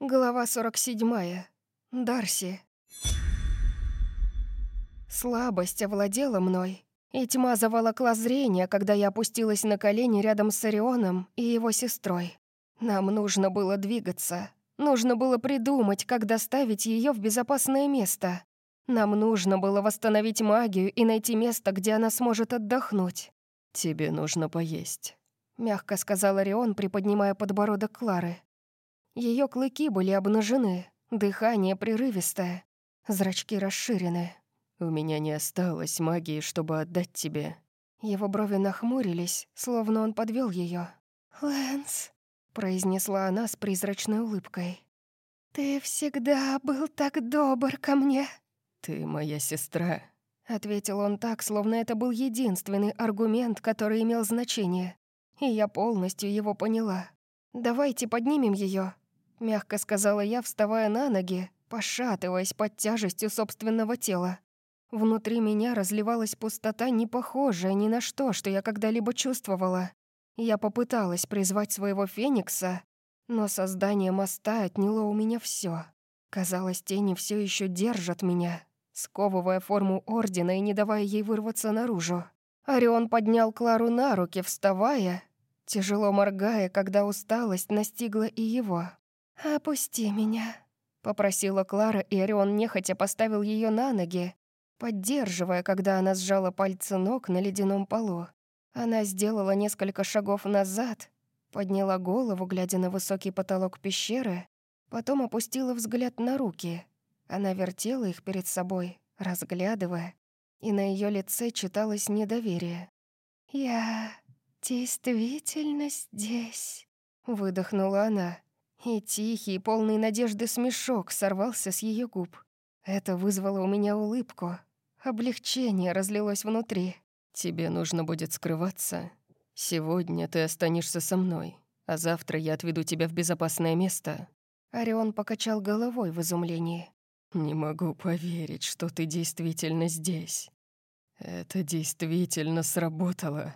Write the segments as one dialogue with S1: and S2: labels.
S1: Глава 47. Дарси. Слабость овладела мной, и тьма заволокла зрение, когда я опустилась на колени рядом с Орионом и его сестрой. Нам нужно было двигаться. Нужно было придумать, как доставить ее в безопасное место. Нам нужно было восстановить магию и найти место, где она сможет отдохнуть.
S2: «Тебе нужно поесть», —
S1: мягко сказал Орион, приподнимая подбородок Клары. Ее клыки были обнажены, дыхание прерывистое, зрачки расширены.
S2: «У меня не осталось магии, чтобы отдать тебе».
S1: Его брови нахмурились, словно он подвел ее. «Лэнс», — произнесла она с призрачной улыбкой, — «ты всегда был так добр ко мне».
S2: «Ты моя сестра», —
S1: ответил он так, словно это был единственный аргумент, который имел значение. И я полностью его поняла. «Давайте поднимем ее, мягко сказала я, вставая на ноги, пошатываясь под тяжестью собственного тела. Внутри меня разливалась пустота, не похожая ни на что, что я когда-либо чувствовала. Я попыталась призвать своего феникса, но создание моста отняло у меня все. Казалось, тени все еще держат меня, сковывая форму Ордена и не давая ей вырваться наружу. Орион поднял Клару на руки, вставая, тяжело моргая, когда усталость настигла и его. «Опусти меня», — попросила Клара, и Орион нехотя поставил ее на ноги, поддерживая, когда она сжала пальцы ног на ледяном полу. Она сделала несколько шагов назад, подняла голову, глядя на высокий потолок пещеры, потом опустила взгляд на руки. Она вертела их перед собой, разглядывая, и на ее лице читалось недоверие. «Я действительно здесь», — выдохнула она. И тихий, полный надежды смешок сорвался с ее губ. Это вызвало у меня улыбку. Облегчение разлилось внутри.
S2: «Тебе нужно будет скрываться. Сегодня ты останешься со мной, а завтра я отведу тебя в безопасное место».
S1: Орион покачал головой в изумлении.
S2: «Не могу поверить, что ты действительно здесь. Это действительно сработало».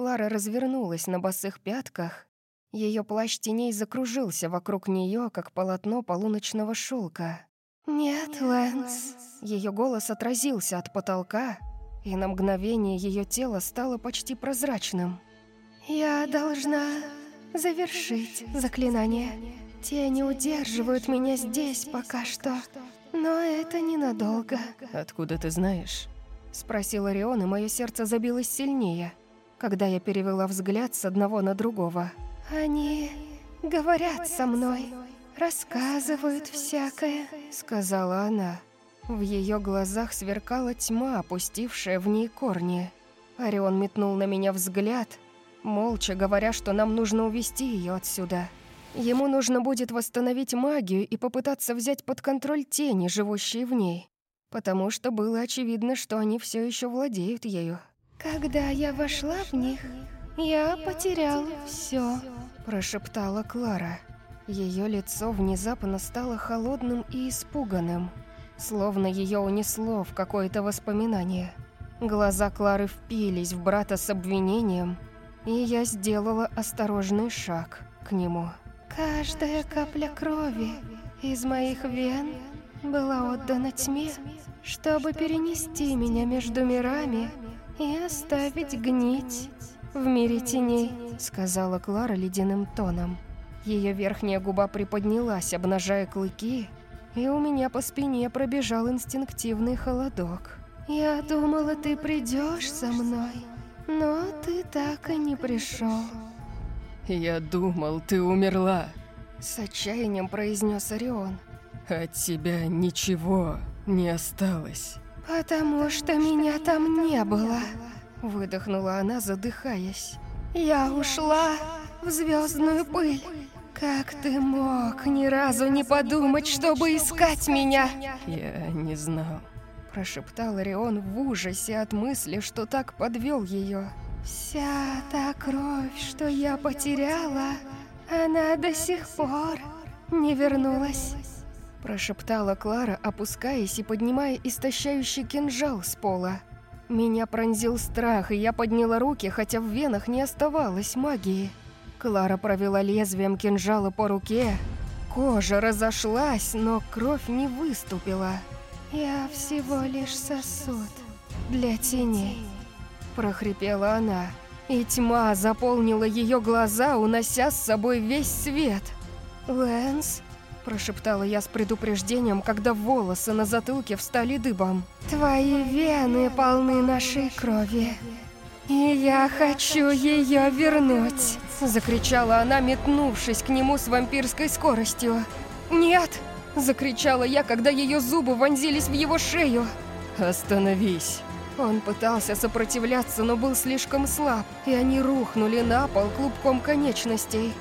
S1: Клара развернулась на босых пятках ее плащ теней закружился вокруг нее, как полотно полуночного шелка. «Нет, Лэнс!» Ее голос отразился от потолка, и на мгновение ее тело стало почти прозрачным. «Я должна завершить заклинание. Тени удерживают меня здесь пока что, но это ненадолго».
S2: «Откуда ты знаешь?»
S1: Спросил Орион, и мое сердце забилось сильнее, когда я перевела взгляд с одного на другого. «Они говорят со мной, рассказывают всякое», — сказала она. В ее глазах сверкала тьма, опустившая в ней корни. Орион метнул на меня взгляд, молча говоря, что нам нужно увести ее отсюда. Ему нужно будет восстановить магию и попытаться взять под контроль тени, живущие в ней, потому что было очевидно, что они все еще владеют ею. «Когда я вошла в них, я потеряла все прошептала Клара. Ее лицо внезапно стало холодным и испуганным, словно ее унесло в какое-то воспоминание. Глаза Клары впились в брата с обвинением, и я сделала осторожный шаг к нему. «Каждая капля крови из моих вен была отдана тьме, чтобы перенести меня между мирами и оставить гнить в мире теней», — сказала Клара ледяным тоном. Ее верхняя губа приподнялась, обнажая клыки, и у меня по спине пробежал инстинктивный холодок. «Я думала, ты придешь со мной, но ты так и не пришел.
S2: «Я думал, ты умерла», —
S1: с отчаянием произнес Орион.
S2: «От тебя ничего не осталось».
S1: «Потому что меня там не было», — выдохнула она, задыхаясь. «Я ушла в звездную пыль. Как ты мог ни разу не подумать, чтобы искать меня?»
S2: «Я не знал», —
S1: прошептал Орион в ужасе от мысли, что так подвел ее. «Вся та кровь, что я потеряла, она до сих пор не вернулась», — прошептала Клара, опускаясь и поднимая истощающий кинжал с пола. Меня пронзил страх, и я подняла руки, хотя в венах не оставалось магии. Клара провела лезвием кинжала по руке, кожа разошлась, но кровь не выступила. «Я всего лишь сосуд для теней», – прохрипела она. И тьма заполнила ее глаза, унося с собой весь свет. «Лэнс?» – прошептала я с предупреждением, когда волосы на затылке встали дыбом. «Твои вены полны нашей крови, и я хочу ее вернуть!» Закричала она, метнувшись к нему с вампирской скоростью. «Нет!» – закричала я, когда ее зубы вонзились в его шею.
S2: «Остановись!»
S1: Он пытался сопротивляться, но был слишком слаб, и они рухнули на пол клубком конечностей.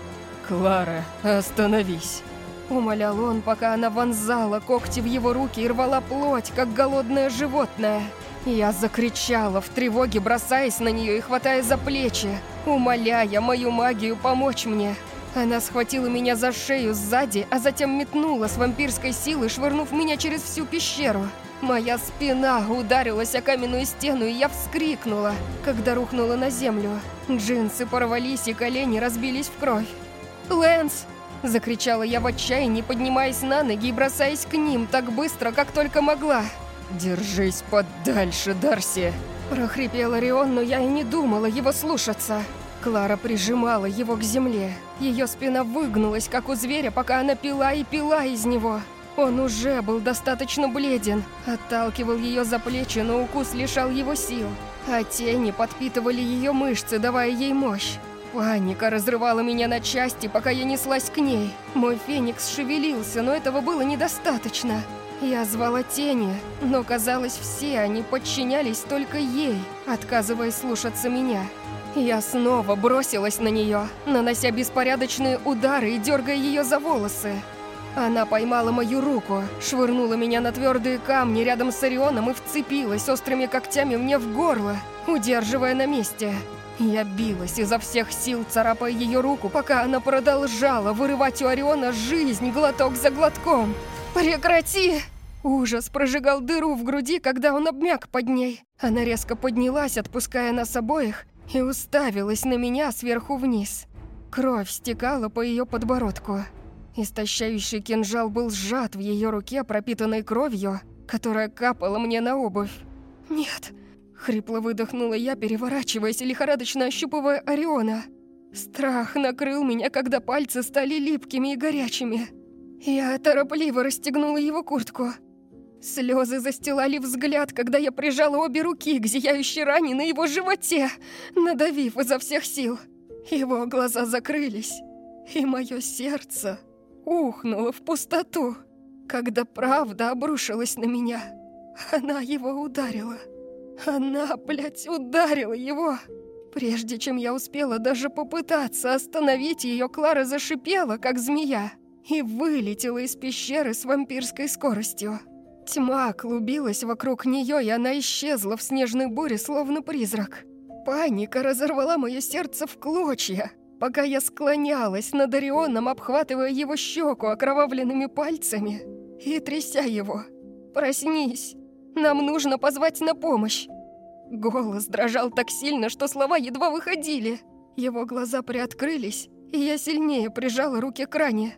S2: «Клара, остановись!»
S1: Умолял он, пока она вонзала когти в его руки и рвала плоть, как голодное животное. Я закричала в тревоге, бросаясь на нее и хватая за плечи, умоляя мою магию помочь мне. Она схватила меня за шею сзади, а затем метнула с вампирской силой, швырнув меня через всю пещеру. Моя спина ударилась о каменную стену, и я вскрикнула, когда рухнула на землю. Джинсы порвались, и колени разбились в кровь. «Лэнс!» – закричала я в отчаянии, поднимаясь на ноги и бросаясь к ним так быстро, как только могла.
S2: «Держись подальше, Дарси!»
S1: – прохрипел Орион, но я и не думала его слушаться. Клара прижимала его к земле. Ее спина выгнулась, как у зверя, пока она пила и пила из него. Он уже был достаточно бледен, отталкивал ее за плечи, но укус лишал его сил, а тени подпитывали ее мышцы, давая ей мощь. Паника разрывала меня на части, пока я неслась к ней. Мой феникс шевелился, но этого было недостаточно. Я звала тени, но казалось, все они подчинялись только ей, отказываясь слушаться меня. Я снова бросилась на нее, нанося беспорядочные удары и дергая ее за волосы. Она поймала мою руку, швырнула меня на твердые камни рядом с Орионом и вцепилась острыми когтями мне в горло, удерживая на месте. Я билась изо всех сил, царапая ее руку, пока она продолжала вырывать у Ориона жизнь глоток за глотком. «Прекрати!» Ужас прожигал дыру в груди, когда он обмяк под ней. Она резко поднялась, отпуская нас обоих, и уставилась на меня сверху вниз. Кровь стекала по ее подбородку. Истощающий кинжал был сжат в ее руке, пропитанной кровью, которая капала мне на обувь. «Нет!» — хрипло выдохнула я, переворачиваясь и лихорадочно ощупывая Ориона. Страх накрыл меня, когда пальцы стали липкими и горячими. Я торопливо расстегнула его куртку. Слезы застилали взгляд, когда я прижала обе руки к зияющей ране на его животе, надавив изо всех сил. Его глаза закрылись, и мое сердце ухнула в пустоту, когда правда обрушилась на меня. Она его ударила. Она, блядь, ударила его. Прежде чем я успела даже попытаться остановить ее, Клара зашипела, как змея, и вылетела из пещеры с вампирской скоростью. Тьма клубилась вокруг нее, и она исчезла в снежной буре, словно призрак. Паника разорвала мое сердце в клочья пока я склонялась над Орионом, обхватывая его щеку окровавленными пальцами и тряся его. «Проснись! Нам нужно позвать на помощь!» Голос дрожал так сильно, что слова едва выходили. Его глаза приоткрылись, и я сильнее прижала руки к ране.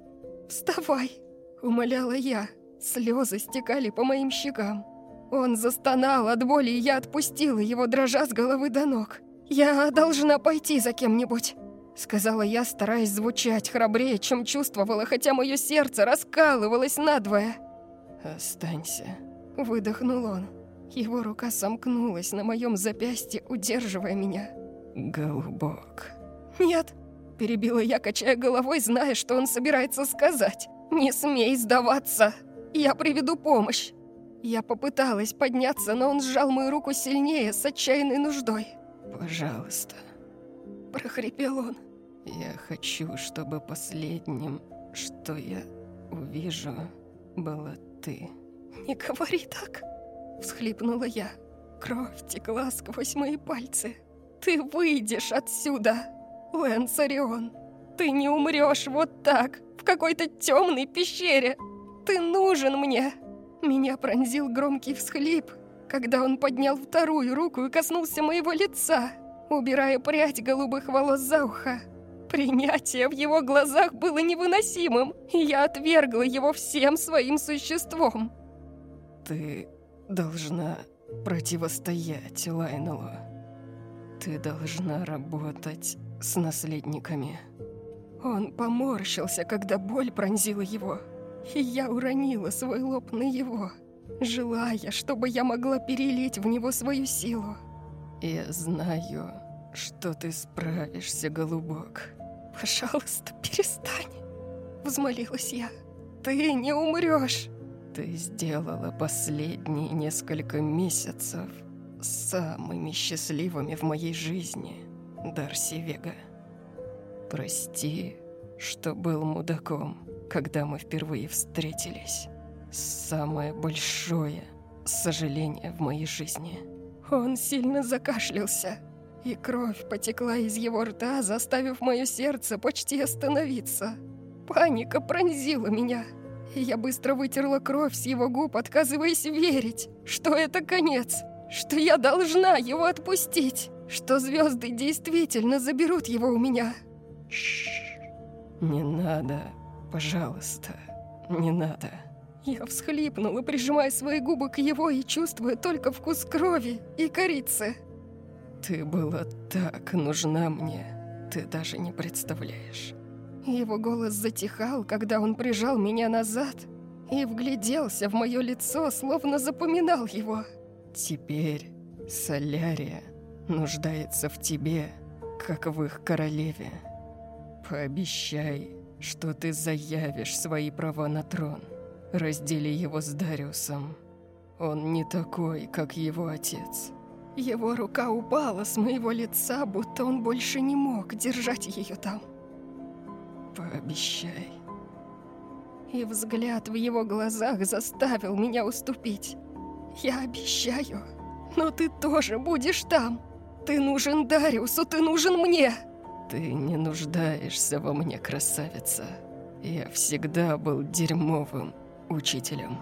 S1: «Вставай!» — умоляла я. Слезы стекали по моим щекам. Он застонал от боли, и я отпустила его, дрожа с головы до ног. «Я должна пойти за кем-нибудь!» Сказала я, стараясь звучать храбрее, чем чувствовала, хотя мое сердце раскалывалось надвое.
S2: «Останься», —
S1: выдохнул он. Его рука сомкнулась на моем запястье, удерживая меня.
S2: «Голубок».
S1: «Нет», — перебила я, качая головой, зная, что он собирается сказать. «Не смей сдаваться! Я приведу помощь!» Я попыталась подняться, но он сжал мою руку сильнее, с отчаянной нуждой.
S2: «Пожалуйста», —
S1: прохрипел он.
S2: «Я хочу, чтобы последним, что я увижу, была ты».
S1: «Не говори так!» — всхлипнула я. Кровь текла сквозь мои пальцы. «Ты выйдешь отсюда, Лэнс! Ты не умрешь вот так, в какой-то темной пещере! Ты нужен мне!» Меня пронзил громкий всхлип, когда он поднял вторую руку и коснулся моего лица убирая прядь голубых волос за ухо. Принятие в его глазах было невыносимым, и я отвергла его всем своим существом.
S2: Ты должна противостоять Лайнелу. Ты должна работать с наследниками.
S1: Он поморщился, когда боль пронзила его, и я уронила свой лоб на его, желая, чтобы я могла перелить в него свою силу.
S2: Я знаю, что ты справишься, голубок.
S1: Пожалуйста, перестань, взмолилась я. Ты не умрешь.
S2: Ты сделала последние несколько месяцев самыми счастливыми в моей жизни, Дарси Вега. Прости, что был мудаком, когда мы впервые встретились. Самое большое сожаление в моей жизни.
S1: Он сильно закашлялся, и кровь потекла из его рта, заставив мое сердце почти остановиться. Паника пронзила меня, я быстро вытерла кровь с его губ, отказываясь верить, что это конец, что я должна его отпустить, что звезды действительно заберут его у меня.
S2: Не надо, пожалуйста, не надо.
S1: Я всхлипнула, прижимая свои губы к его и чувствуя только вкус крови и корицы.
S2: Ты была так нужна мне, ты даже не представляешь.
S1: Его голос затихал, когда он прижал меня назад и вгляделся в мое лицо, словно запоминал его.
S2: Теперь Солярия нуждается в тебе, как в их королеве. Пообещай, что ты заявишь свои права на трон. Раздели его с Дариусом. Он не такой, как его отец.
S1: Его рука упала с моего лица, будто он больше не мог держать ее там.
S2: Пообещай.
S1: И взгляд в его глазах заставил меня уступить. Я обещаю, но ты тоже будешь там. Ты нужен Дариусу, ты нужен мне.
S2: Ты не нуждаешься во мне, красавица. Я всегда был дерьмовым учителем.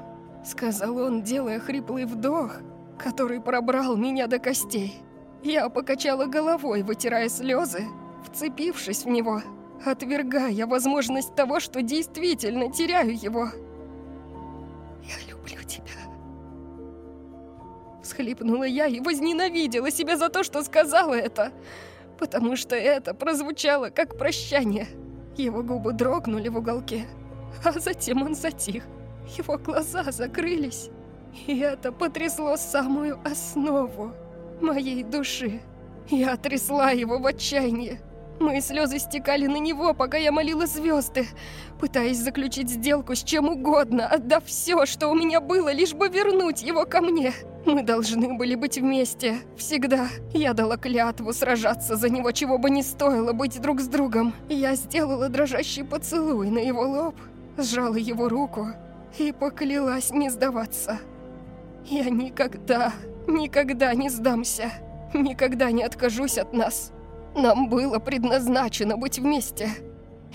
S1: Сказал он, делая хриплый вдох, который пробрал меня до костей. Я покачала головой, вытирая слезы, вцепившись в него, отвергая возможность того, что действительно теряю его. «Я люблю тебя», Всхлипнула я и возненавидела себя за то, что сказала это потому что это прозвучало как прощание. Его губы дрогнули в уголке, а затем он затих. Его глаза закрылись, и это потрясло самую основу моей души. Я трясла его в отчаянии. Мои слезы стекали на него, пока я молила звезды, пытаясь заключить сделку с чем угодно, отдав все, что у меня было, лишь бы вернуть его ко мне. Мы должны были быть вместе. Всегда. Я дала клятву сражаться за него, чего бы ни стоило быть друг с другом. Я сделала дрожащий поцелуй на его лоб, сжала его руку и поклялась не сдаваться. Я никогда, никогда не сдамся. Никогда не откажусь от нас. Нам было предназначено быть вместе.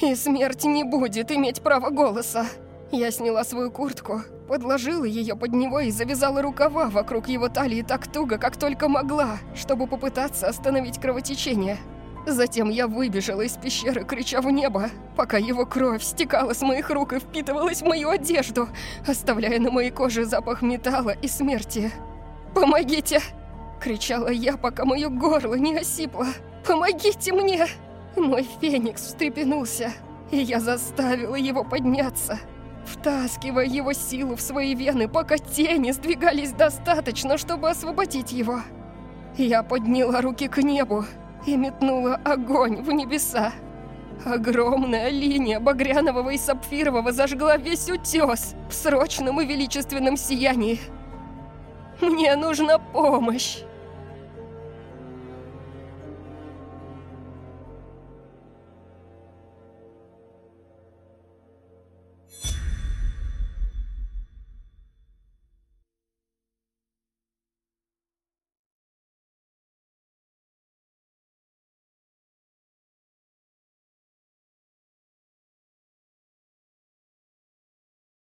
S1: И смерть не будет иметь права голоса. Я сняла свою куртку, подложила ее под него и завязала рукава вокруг его талии так туго, как только могла, чтобы попытаться остановить кровотечение. Затем я выбежала из пещеры, крича в небо, пока его кровь стекала с моих рук и впитывалась в мою одежду, оставляя на моей коже запах металла и смерти. «Помогите!» – кричала я, пока мое горло не осипло. «Помогите мне!» Мой феникс встрепенулся, и я заставила его подняться, втаскивая его силу в свои вены, пока тени сдвигались достаточно, чтобы освободить его. Я подняла руки к небу и метнула огонь в небеса. Огромная линия багрянового и сапфирового зажгла весь утес в срочном и величественном сиянии. «Мне нужна помощь!»